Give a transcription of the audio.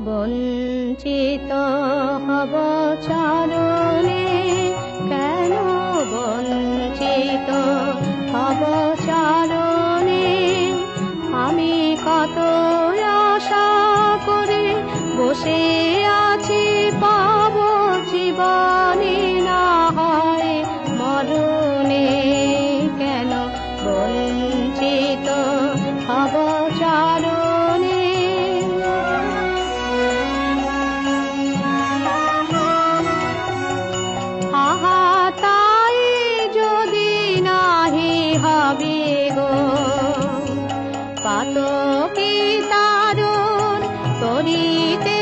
বঞ্চিত হব চরণে কেন বঞ্চিত হব চরণে? আমি কত আশা করে বসে পাতকি তারণ তরিতে